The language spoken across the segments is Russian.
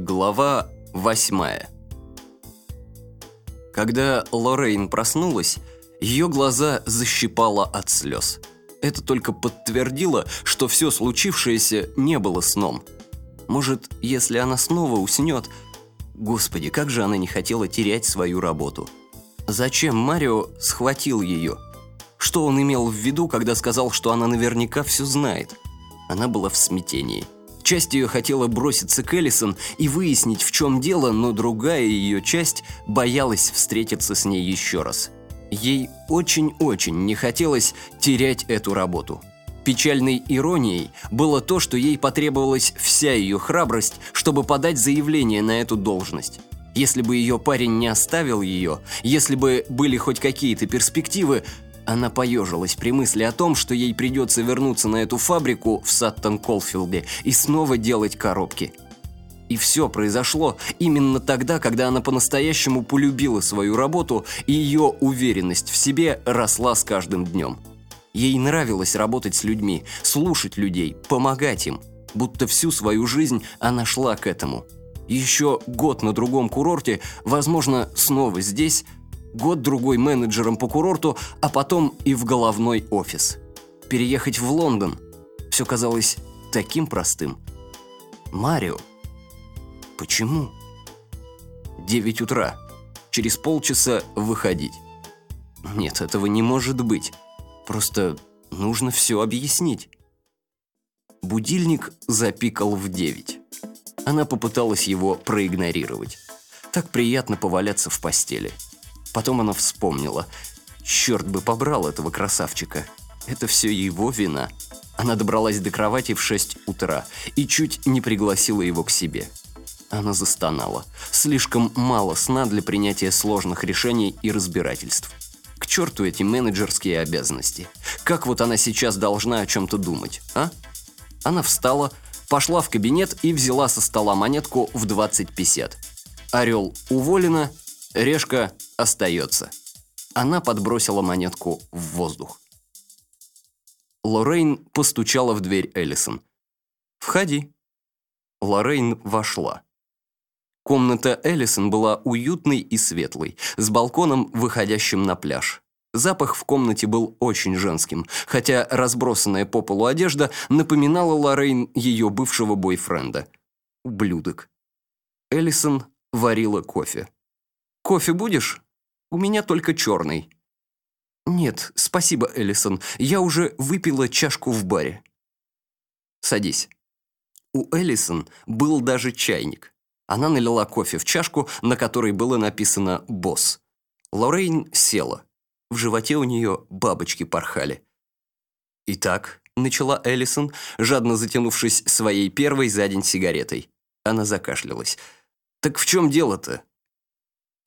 Глава восьмая Когда Лоррейн проснулась, ее глаза защипало от слез. Это только подтвердило, что все случившееся не было сном. Может, если она снова уснет... Господи, как же она не хотела терять свою работу. Зачем Марио схватил ее? Что он имел в виду, когда сказал, что она наверняка все знает? Она была в смятении. Часть ее хотела броситься к Эллисон и выяснить, в чем дело, но другая ее часть боялась встретиться с ней еще раз. Ей очень-очень не хотелось терять эту работу. Печальной иронией было то, что ей потребовалась вся ее храбрость, чтобы подать заявление на эту должность. Если бы ее парень не оставил ее, если бы были хоть какие-то перспективы, она поежилась при мысли о том, что ей придется вернуться на эту фабрику в Саттон-Колфилде и снова делать коробки. И все произошло именно тогда, когда она по-настоящему полюбила свою работу, и ее уверенность в себе росла с каждым днем. Ей нравилось работать с людьми, слушать людей, помогать им. Будто всю свою жизнь она шла к этому. Еще год на другом курорте, возможно, снова здесь – год-другой менеджером по курорту, а потом и в головной офис. Переехать в Лондон. Все казалось таким простым. Марио. Почему? 9 утра. Через полчаса выходить. Нет, этого не может быть. Просто нужно все объяснить. Будильник запикал в 9. Она попыталась его проигнорировать. Так приятно поваляться в постели. Потом она вспомнила. Черт бы побрал этого красавчика. Это все его вина. Она добралась до кровати в 6 утра и чуть не пригласила его к себе. Она застонала. Слишком мало сна для принятия сложных решений и разбирательств. К черту эти менеджерские обязанности. Как вот она сейчас должна о чем-то думать, а? Она встала, пошла в кабинет и взяла со стола монетку в 20-50. Орел уволена, решка остается. Она подбросила монетку в воздух. Лоррейн постучала в дверь Эллисон. «Входи». Лоррейн вошла. Комната Эллисон была уютной и светлой, с балконом, выходящим на пляж. Запах в комнате был очень женским, хотя разбросанная по полу одежда напоминала Лоррейн ее бывшего бойфренда. Ублюдок. Эллисон варила кофе. «Кофе будешь?» У меня только черный». «Нет, спасибо, Эллисон. Я уже выпила чашку в баре». «Садись». У Эллисон был даже чайник. Она налила кофе в чашку, на которой было написано «Босс». Лоррейн села. В животе у нее бабочки порхали. «Итак», — начала Эллисон, жадно затянувшись своей первой за день сигаретой. Она закашлялась. «Так в чем дело-то?»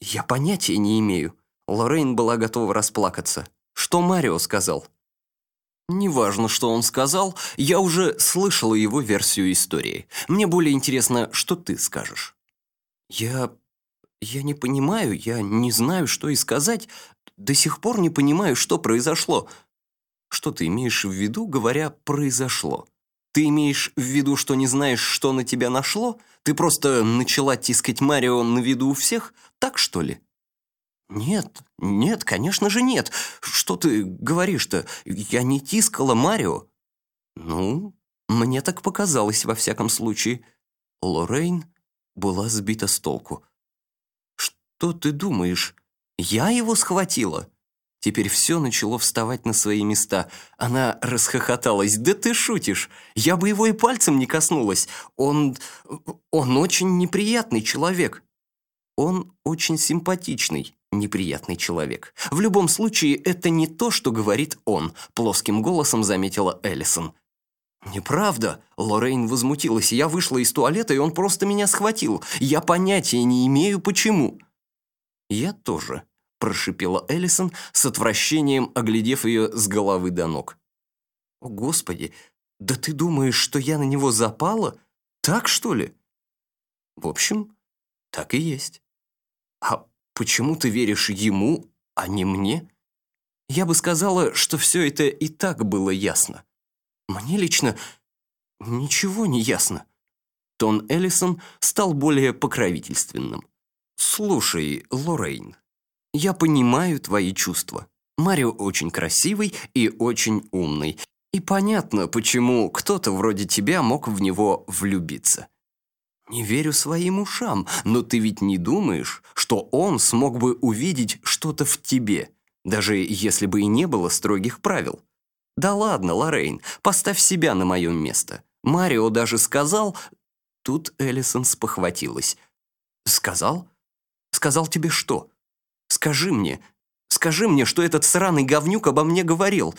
«Я понятия не имею». Лоррейн была готова расплакаться. «Что Марио сказал?» «Неважно, что он сказал, я уже слышала его версию истории. Мне более интересно, что ты скажешь». «Я... я не понимаю, я не знаю, что и сказать. До сих пор не понимаю, что произошло». «Что ты имеешь в виду, говоря «произошло»?» Ты имеешь в виду, что не знаешь, что на тебя нашло? Ты просто начала тискать Марио на виду у всех? Так, что ли?» «Нет, нет, конечно же нет. Что ты говоришь-то? Я не тискала Марио». «Ну, мне так показалось, во всяком случае». Лоррейн была сбита с толку. «Что ты думаешь? Я его схватила?» Теперь все начало вставать на свои места. Она расхохоталась. «Да ты шутишь! Я бы его и пальцем не коснулась. Он... он очень неприятный человек». «Он очень симпатичный, неприятный человек. В любом случае, это не то, что говорит он», плоским голосом заметила Эллисон. «Неправда!» – Лоррейн возмутилась. «Я вышла из туалета, и он просто меня схватил. Я понятия не имею, почему». «Я тоже», прошипела Эллисон с отвращением, оглядев ее с головы до ног. «О, Господи, да ты думаешь, что я на него запала? Так, что ли?» «В общем, так и есть». «А почему ты веришь ему, а не мне?» «Я бы сказала, что все это и так было ясно. Мне лично ничего не ясно. Тон Эллисон стал более покровительственным. «Слушай, Лоррейн, я понимаю твои чувства. Марио очень красивый и очень умный. И понятно, почему кто-то вроде тебя мог в него влюбиться. Не верю своим ушам, но ты ведь не думаешь, что он смог бы увидеть что-то в тебе, даже если бы и не было строгих правил? Да ладно, Лоррейн, поставь себя на мое место. Марио даже сказал... Тут Эллисон спохватилась. «Сказал? Сказал тебе что? Скажи мне, скажи мне, что этот сраный говнюк обо мне говорил».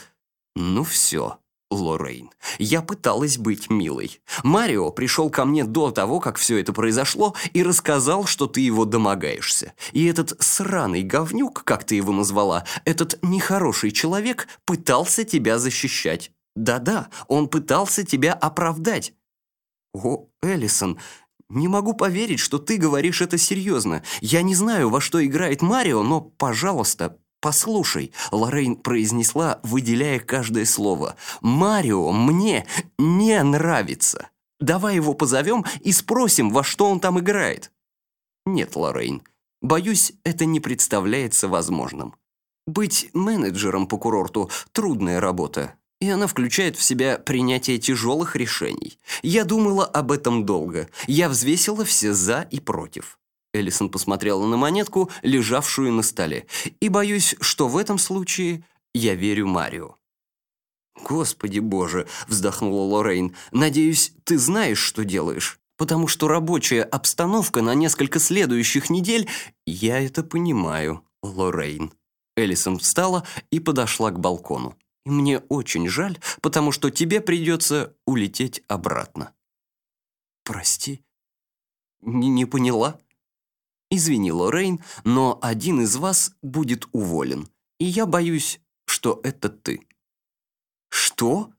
«Ну все, Лоррейн. Я пыталась быть милой. Марио пришел ко мне до того, как все это произошло, и рассказал, что ты его домогаешься. И этот сраный говнюк, как ты его назвала, этот нехороший человек пытался тебя защищать. Да-да, он пытался тебя оправдать. О, Эллисон, не могу поверить, что ты говоришь это серьезно. Я не знаю, во что играет Марио, но, пожалуйста, «Послушай», — Лоррейн произнесла, выделяя каждое слово, «Марио мне не нравится. Давай его позовем и спросим, во что он там играет». «Нет, Лоррейн, боюсь, это не представляется возможным. Быть менеджером по курорту – трудная работа, и она включает в себя принятие тяжелых решений. Я думала об этом долго. Я взвесила все «за» и «против». Эллисон посмотрела на монетку, лежавшую на столе. «И боюсь, что в этом случае я верю Марио». «Господи боже!» – вздохнула Лоррейн. «Надеюсь, ты знаешь, что делаешь, потому что рабочая обстановка на несколько следующих недель...» «Я это понимаю, Лоррейн». Эллисон встала и подошла к балкону. «И мне очень жаль, потому что тебе придется улететь обратно». «Прости, не, не поняла?» Извини, Лоррейн, но один из вас будет уволен. И я боюсь, что это ты». «Что?»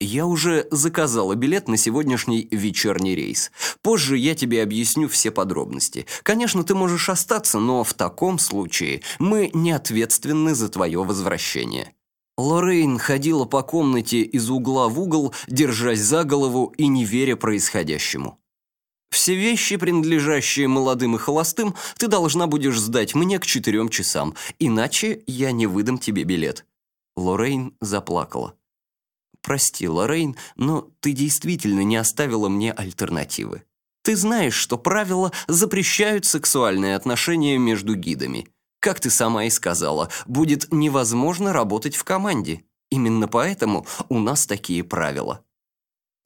«Я уже заказала билет на сегодняшний вечерний рейс. Позже я тебе объясню все подробности. Конечно, ты можешь остаться, но в таком случае мы не ответственны за твое возвращение». Лоррейн ходила по комнате из угла в угол, держась за голову и не веря происходящему. Все вещи, принадлежащие молодым и холостым, ты должна будешь сдать мне к четырем часам, иначе я не выдам тебе билет». Лоррейн заплакала. «Прости, Лоррейн, но ты действительно не оставила мне альтернативы. Ты знаешь, что правила запрещают сексуальные отношения между гидами. Как ты сама и сказала, будет невозможно работать в команде. Именно поэтому у нас такие правила».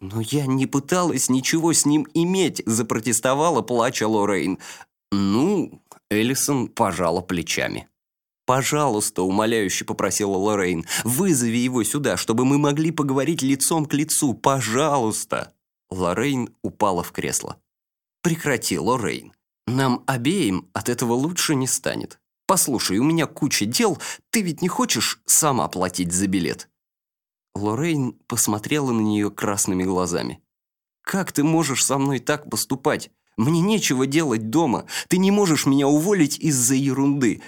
«Но я не пыталась ничего с ним иметь», – запротестовала, плача Лоррейн. «Ну...» – Эллисон пожала плечами. «Пожалуйста», – умоляюще попросила Лоррейн, – «вызови его сюда, чтобы мы могли поговорить лицом к лицу. Пожалуйста!» Лоррейн упала в кресло. «Прекрати, Лоррейн. Нам обеим от этого лучше не станет. Послушай, у меня куча дел, ты ведь не хочешь сама платить за билет?» Лоррейн посмотрела на нее красными глазами. «Как ты можешь со мной так поступать? Мне нечего делать дома. Ты не можешь меня уволить из-за ерунды».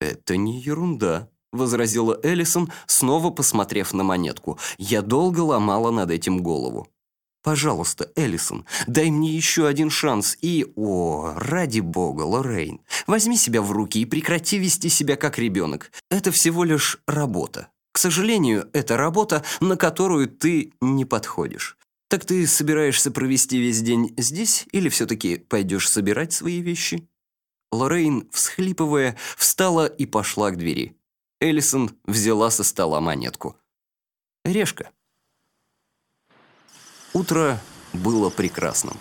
«Это не ерунда», — возразила Эллисон, снова посмотрев на монетку. «Я долго ломала над этим голову». «Пожалуйста, Эллисон, дай мне еще один шанс и... О, ради бога, Лоррейн, возьми себя в руки и прекрати вести себя как ребенок. Это всего лишь работа. К сожалению, это работа, на которую ты не подходишь. Так ты собираешься провести весь день здесь или все-таки пойдешь собирать свои вещи?» Лоррейн, всхлипывая, встала и пошла к двери. Эллисон взяла со стола монетку. «Решка». Утро было прекрасным.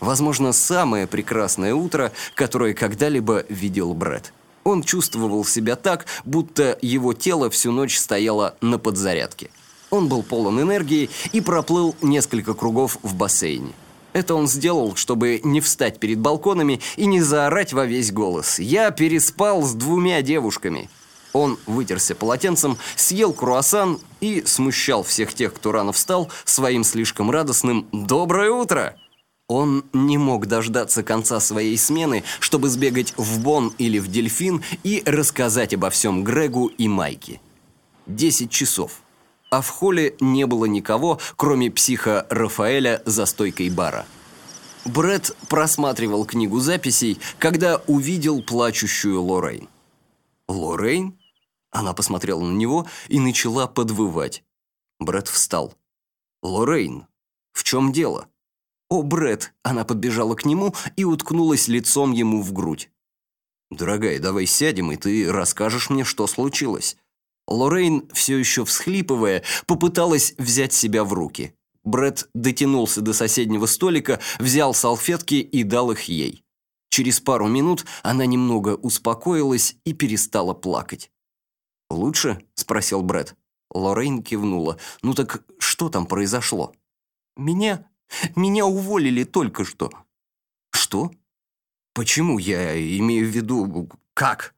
Возможно, самое прекрасное утро, которое когда-либо видел Брэд. Он чувствовал себя так, будто его тело всю ночь стояло на подзарядке. Он был полон энергии и проплыл несколько кругов в бассейне. Это он сделал, чтобы не встать перед балконами и не заорать во весь голос. «Я переспал с двумя девушками». Он вытерся полотенцем, съел круассан и смущал всех тех, кто рано встал, своим слишком радостным «Доброе утро!». Он не мог дождаться конца своей смены, чтобы сбегать в Бон или в Дельфин и рассказать обо всем Грегу и Майке. Десять часов. А в холле не было никого, кроме психа Рафаэля за стойкой бара. Бред просматривал книгу записей, когда увидел плачущую Лоррейн. «Лоррейн?» Она посмотрела на него и начала подвывать. Бред встал. «Лоррейн, в чем дело?» «О, Бред!» Она подбежала к нему и уткнулась лицом ему в грудь. «Дорогая, давай сядем, и ты расскажешь мне, что случилось». Лоррейн, все еще всхлипывая, попыталась взять себя в руки. Бред дотянулся до соседнего столика, взял салфетки и дал их ей. Через пару минут она немного успокоилась и перестала плакать. «Лучше?» – спросил Бред. Лоррейн кивнула. «Ну так что там произошло?» «Меня? Меня уволили только что». «Что? Почему? Я имею в виду... Как?»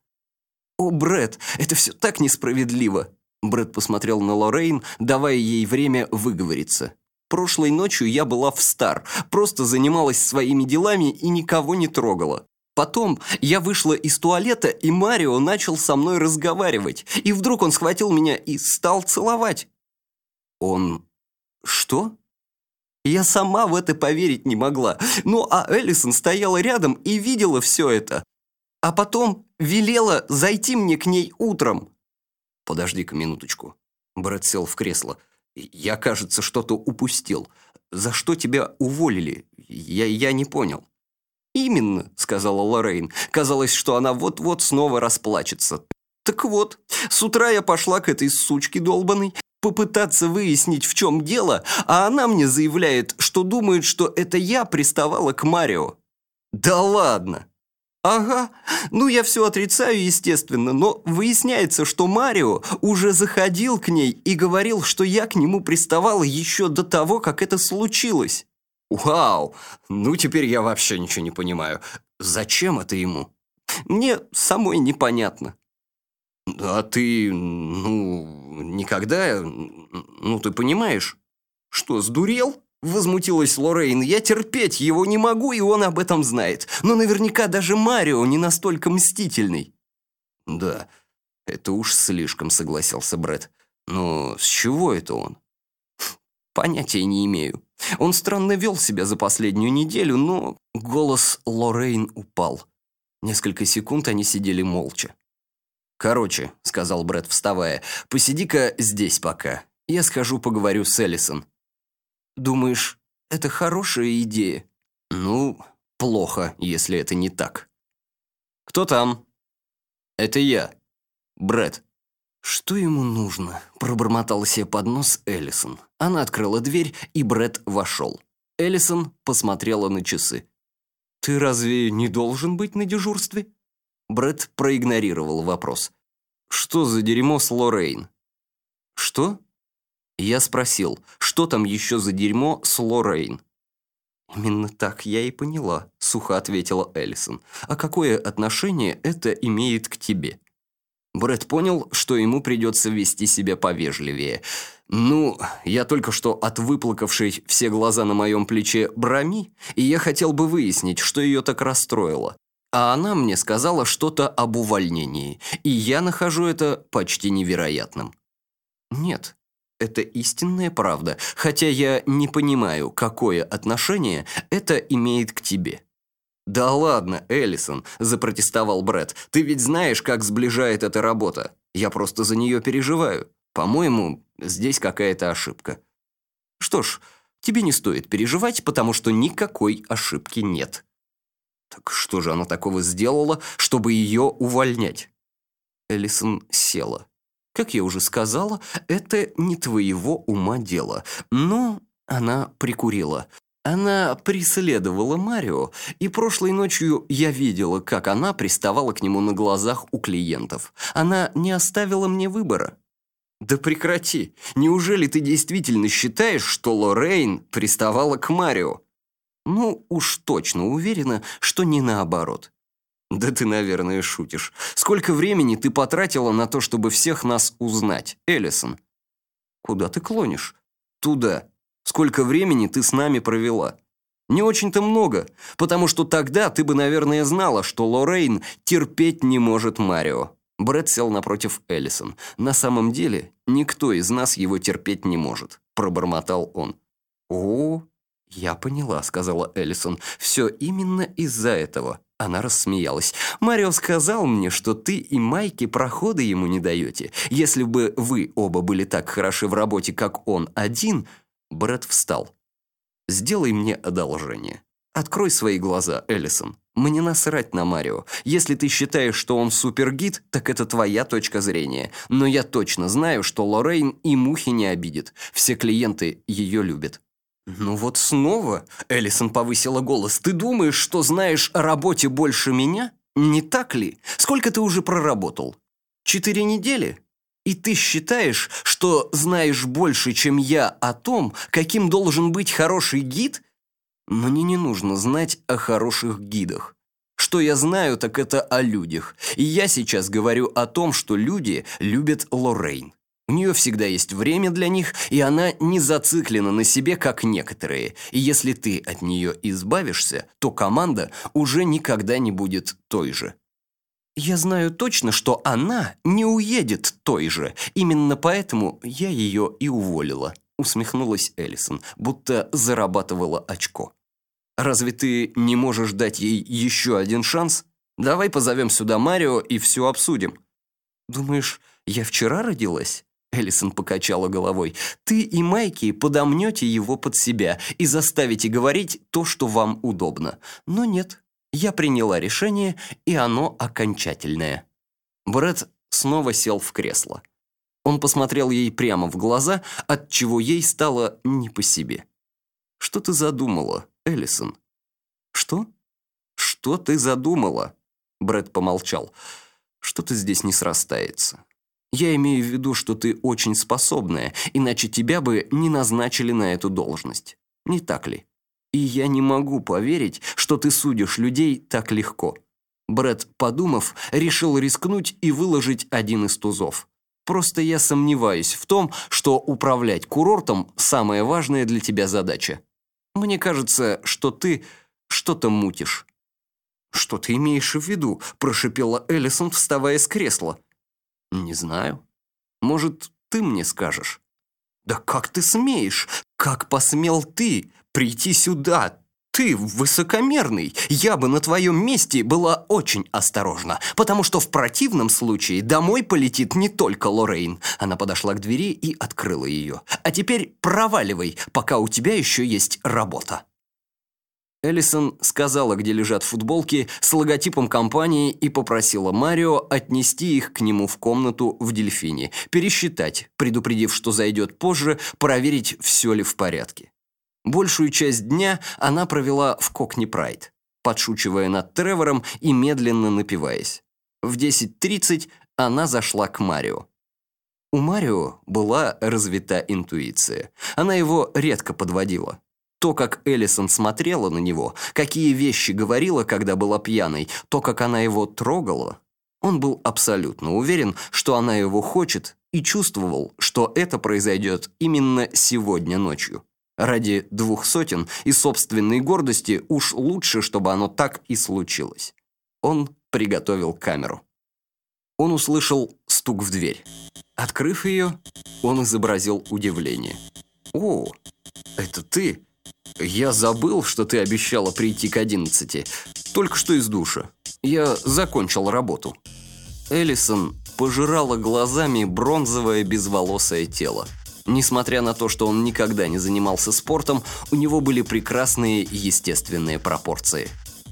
«О, Бред, это все так несправедливо!» Бред посмотрел на Лоррейн, давая ей время выговориться. Прошлой ночью я была в Стар, просто занималась своими делами и никого не трогала. Потом я вышла из туалета, и Марио начал со мной разговаривать. И вдруг он схватил меня и стал целовать. Он... что? Я сама в это поверить не могла. Ну, а Эллисон стояла рядом и видела все это. А потом велела зайти мне к ней утром. Подожди-ка минуточку. Брэд сел в кресло. Я, кажется, что-то упустил. За что тебя уволили? Я, я не понял». «Именно», — сказала Лоррейн. Казалось, что она вот-вот снова расплачется. «Так вот, с утра я пошла к этой сучке долбаной, попытаться выяснить, в чем дело, а она мне заявляет, что думает, что это я приставала к Марио». «Да ладно!» «Ага, ну я все отрицаю, естественно, но выясняется, что Марио уже заходил к ней и говорил, что я к нему приставала еще до того, как это случилось». «Вау! Ну теперь я вообще ничего не понимаю. Зачем это ему?» «Мне самой непонятно». «А ты, ну, никогда, ну ты понимаешь?» «Что, сдурел?» Возмутилась Лоррейн. «Я терпеть его не могу, и он об этом знает. Но наверняка даже Марио не настолько мстительный». «Да, это уж слишком», — согласился Брэд. «Но с чего это он?» «Понятия не имею. Он странно вел себя за последнюю неделю, но...» Голос Лоррейн упал. Несколько секунд они сидели молча. «Короче», — сказал Брэд, вставая, — «посиди-ка здесь пока. Я схожу поговорю с Эллисон. Думаешь, это хорошая идея? Ну, плохо, если это не так. Кто там? Это я. Брэд. Что ему нужно? Пробормотал себе под нос Эллисон. Она открыла дверь, и Брэд вошел. Эллисон посмотрела на часы. «Ты разве не должен быть на дежурстве?» Брэд проигнорировал вопрос. «Что за дерьмо с Лоррейн?» «Что?» Я спросил, что там еще за дерьмо с Лоррейн? «Именно так я и поняла», — сухо ответила Эллисон. «А какое отношение это имеет к тебе?» Брэд понял, что ему придется вести себя повежливее. «Ну, я только что от выплакавшей все глаза на моем плече Брами, и я хотел бы выяснить, что ее так расстроило. А она мне сказала что-то об увольнении, и я нахожу это почти невероятным». «Нет, это истинная правда, хотя я не понимаю, какое отношение это имеет к тебе». «Да ладно, Эллисон», – запротестовал Брэд. «Ты ведь знаешь, как сближает эта работа. Я просто за нее переживаю. По-моему, здесь какая-то ошибка». «Что ж, тебе не стоит переживать, потому что никакой ошибки нет». «Так что же она такого сделала, чтобы ее увольнять?» Эллисон села. Как я уже сказала, это не твоего ума дело. Но она прикурила. Она преследовала Марио, и прошлой ночью я видела, как она приставала к нему на глазах у клиентов. Она не оставила мне выбора. «Да прекрати! Неужели ты действительно считаешь, что Лоррейн приставала к Марио?» «Ну, уж точно уверена, что не наоборот. «Да ты, наверное, шутишь. Сколько времени ты потратила на то, чтобы всех нас узнать, Эллисон?» «Куда ты клонишь?» «Туда. Сколько времени ты с нами провела?» «Не очень-то много, потому что тогда ты бы, наверное, знала, что Лоррейн терпеть не может Марио». Брэд сел напротив Эллисон. «На самом деле, никто из нас его терпеть не может», – пробормотал он. «О, «Я поняла», — сказала Эллисон. «Все именно из-за этого». Она рассмеялась. «Марио сказал мне, что ты и Майки прохода ему не даете. Если бы вы оба были так хороши в работе, как он один...» Брэд встал. «Сделай мне одолжение. Открой свои глаза, Эллисон. Мне насрать на Марио. Если ты считаешь, что он супергид, так это твоя точка зрения. Но я точно знаю, что Лоррейн и мухи не обидит. Все клиенты ее любят». «Ну вот снова?» — Эллисон повысила голос. «Ты думаешь, что знаешь о работе больше меня? Не так ли? Сколько ты уже проработал? Четыре недели? И ты считаешь, что знаешь больше, чем я о том, каким должен быть хороший гид? Мне не нужно знать о хороших гидах. Что я знаю, так это о людях. И я сейчас говорю о том, что люди любят Лоррейн. У нее всегда есть время для них, и она не зациклена на себе, как некоторые. И если ты от нее избавишься, то команда уже никогда не будет той же. Я знаю точно, что она не уедет той же. Именно поэтому я ее и уволила. Усмехнулась Эллисон, будто зарабатывала очко. Разве ты не можешь дать ей еще один шанс? Давай позовем сюда Марио и все обсудим. Думаешь, я вчера родилась? Эллисон покачала головой. «Ты и Майки подомнете его под себя и заставите говорить то, что вам удобно. Но нет, я приняла решение, и оно окончательное». Брэд снова сел в кресло. Он посмотрел ей прямо в глаза, от чего ей стало не по себе. «Что ты задумала, Эллисон?» «Что? Что ты задумала?» Брэд помолчал. «Что-то здесь не срастается». Я имею в виду, что ты очень способная, иначе тебя бы не назначили на эту должность. Не так ли? И я не могу поверить, что ты судишь людей так легко. Брэд, подумав, решил рискнуть и выложить один из тузов. Просто я сомневаюсь в том, что управлять курортом – самая важная для тебя задача. Мне кажется, что ты что-то мутишь. «Что ты имеешь в виду?» – прошипела Эллисон, вставая с кресла. «Не знаю. Может, ты мне скажешь?» «Да как ты смеешь? Как посмел ты прийти сюда? Ты высокомерный. Я бы на твоем месте была очень осторожна, потому что в противном случае домой полетит не только Лоррейн». Она подошла к двери и открыла ее. «А теперь проваливай, пока у тебя еще есть работа». Эллисон сказала, где лежат футболки с логотипом компании и попросила Марио отнести их к нему в комнату в Дельфине, пересчитать, предупредив, что зайдет позже, проверить, все ли в порядке. Большую часть дня она провела в Кокни Прайд, подшучивая над Тревором и медленно напиваясь. В 10.30 она зашла к Марио. У Марио была развита интуиция. Она его редко подводила. То, как Эллисон смотрела на него, какие вещи говорила, когда была пьяной, то, как она его трогала, он был абсолютно уверен, что она его хочет, и чувствовал, что это произойдет именно сегодня ночью. Ради двух сотен и собственной гордости уж лучше, чтобы оно так и случилось. Он приготовил камеру. Он услышал стук в дверь. Открыв ее, он изобразил удивление. «О, это ты?» «Я забыл, что ты обещала прийти к одиннадцати. Только что из душа. Я закончил работу». Эллисон пожирала глазами бронзовое безволосое тело. Несмотря на то, что он никогда не занимался спортом, у него были прекрасные естественные пропорции.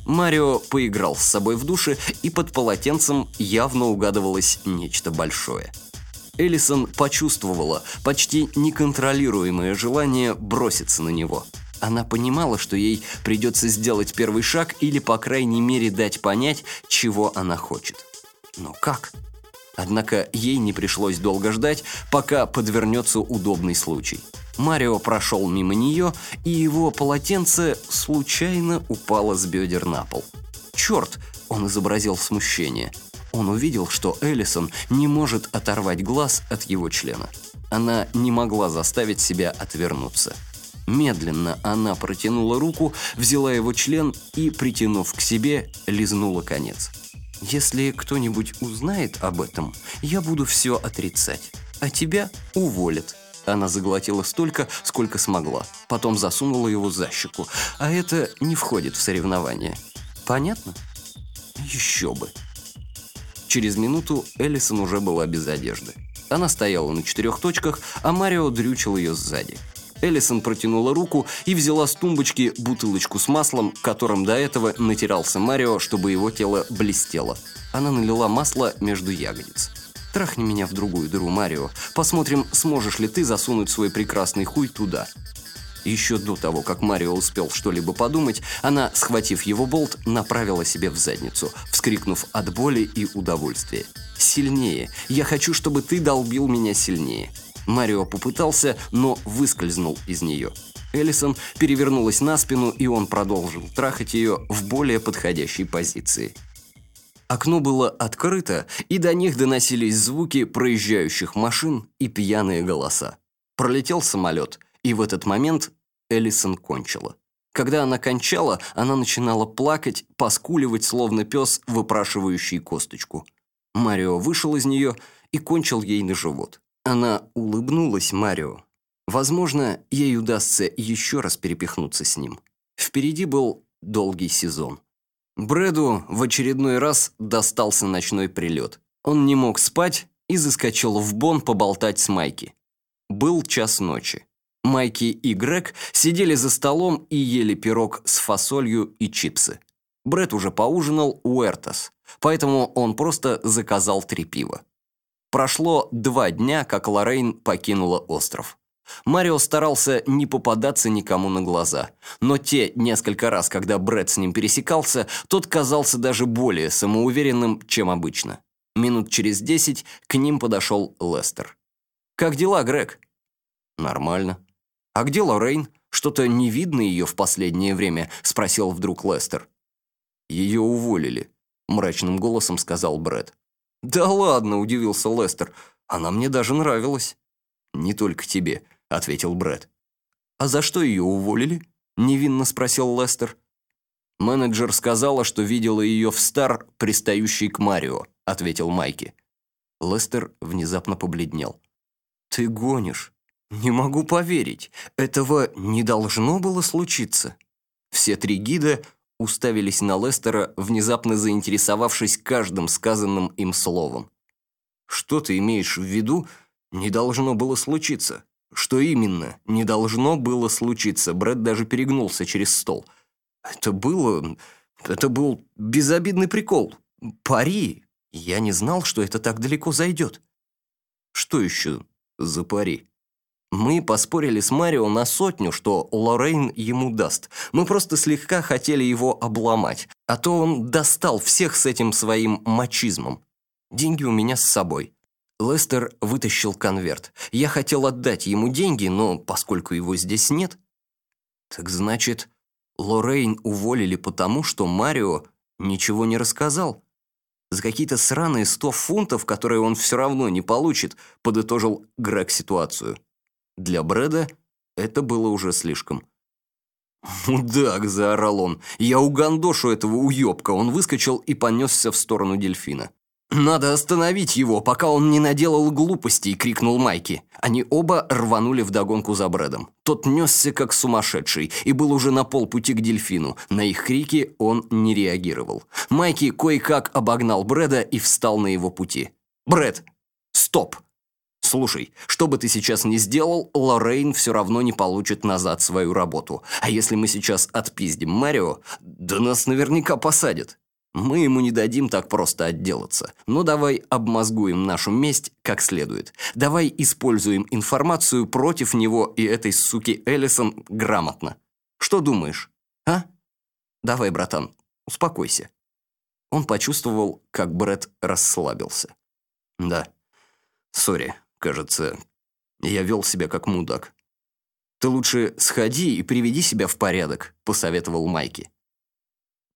Марио поиграл с собой в душе, и под полотенцем явно угадывалось нечто большое. Эллисон почувствовала почти неконтролируемое желание броситься на него – она понимала, что ей придется сделать первый шаг или, по крайней мере, дать понять, чего она хочет. Но как? Однако ей не пришлось долго ждать, пока подвернется удобный случай. Марио прошел мимо нее, и его полотенце случайно упало с бедер на пол. «Черт!» – он изобразил смущение. Он увидел, что Эллисон не может оторвать глаз от его члена. Она не могла заставить себя отвернуться. Медленно она протянула руку, взяла его член и, притянув к себе, лизнула конец. «Если кто-нибудь узнает об этом, я буду все отрицать, а тебя уволят». Она заглотила столько, сколько смогла. Потом засунула его за щеку. А это не входит в соревнование. Понятно? Еще бы. Через минуту Эллисон уже была без одежды. Она стояла на четырех точках, а Марио дрючил ее сзади. Эллисон протянула руку и взяла с тумбочки бутылочку с маслом, которым до этого натирался Марио, чтобы его тело блестело. Она налила масло между ягодиц. «Трахни меня в другую дыру, Марио. Посмотрим, сможешь ли ты засунуть свой прекрасный хуй туда». Еще до того, как Марио успел что-либо подумать, она, схватив его болт, направила себе в задницу, вскрикнув от боли и удовольствия. «Сильнее! Я хочу, чтобы ты долбил меня сильнее!» Марио попытался, но выскользнул из нее. Эллисон перевернулась на спину, и он продолжил трахать ее в более подходящей позиции. Окно было открыто, и до них доносились звуки проезжающих машин и пьяные голоса. Пролетел самолет, и в этот момент Эллисон кончила. Когда она кончала, она начинала плакать, поскуливать, словно пес, выпрашивающий косточку. Марио вышел из нее и кончил ей на живот. Она улыбнулась Марио. Возможно, ей удастся еще раз перепихнуться с ним. Впереди был долгий сезон. Брэду в очередной раз достался ночной прилет. Он не мог спать и заскочил в Бон поболтать с Майки. Был час ночи. Майки и Грег сидели за столом и ели пирог с фасолью и чипсы. Брэд уже поужинал у Эртас, поэтому он просто заказал три пива. Прошло два дня, как Лоррейн покинула остров. Марио старался не попадаться никому на глаза, но те несколько раз, когда Брэд с ним пересекался, тот казался даже более самоуверенным, чем обычно. Минут через десять к ним подошел Лестер. «Как дела, Грег?» «Нормально». «А где Лоррейн? Что-то не видно ее в последнее время?» – спросил вдруг Лестер. «Ее уволили», – мрачным голосом сказал Брэд. «Да ладно», – удивился Лестер. «Она мне даже нравилась». «Не только тебе», – ответил Брэд. «А за что ее уволили?» – невинно спросил Лестер. «Менеджер сказала, что видела ее в Стар, пристающей к Марио», – ответил Майки. Лестер внезапно побледнел. «Ты гонишь. Не могу поверить. Этого не должно было случиться». Все три гида уставились на Лестера, внезапно заинтересовавшись каждым сказанным им словом. «Что ты имеешь в виду? Не должно было случиться». «Что именно? Не должно было случиться». Брэд даже перегнулся через стол. «Это было... это был безобидный прикол. Пари. Я не знал, что это так далеко зайдет». «Что еще за пари?» Мы поспорили с Марио на сотню, что Лоррейн ему даст. Мы просто слегка хотели его обломать. А то он достал всех с этим своим мачизмом. Деньги у меня с собой. Лестер вытащил конверт. Я хотел отдать ему деньги, но поскольку его здесь нет... Так значит, Лоррейн уволили потому, что Марио ничего не рассказал? За какие-то сраные сто фунтов, которые он все равно не получит, подытожил Грег ситуацию. Для Брэда это было уже слишком. «Мудак!» – заорал он. «Я угандошу этого уёбка!» Он выскочил и понесся в сторону дельфина. «Надо остановить его, пока он не наделал глупостей!» – крикнул Майки. Они оба рванули вдогонку за Брэдом. Тот несся как сумасшедший и был уже на полпути к дельфину. На их крики он не реагировал. Майки кое-как обогнал Брэда и встал на его пути. «Брэд! Стоп!» Слушай, что бы ты сейчас ни сделал, Лоррейн все равно не получит назад свою работу. А если мы сейчас отпиздим Марио, да нас наверняка посадят. Мы ему не дадим так просто отделаться. Но давай обмозгуем нашу месть как следует. Давай используем информацию против него и этой суки Эллисон грамотно. Что думаешь, а? Давай, братан, успокойся. Он почувствовал, как Брэд расслабился. Да, сори. Кажется, я вел себя как мудак. «Ты лучше сходи и приведи себя в порядок», — посоветовал Майки.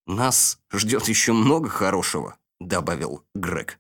«Нас ждет еще много хорошего», — добавил Грег.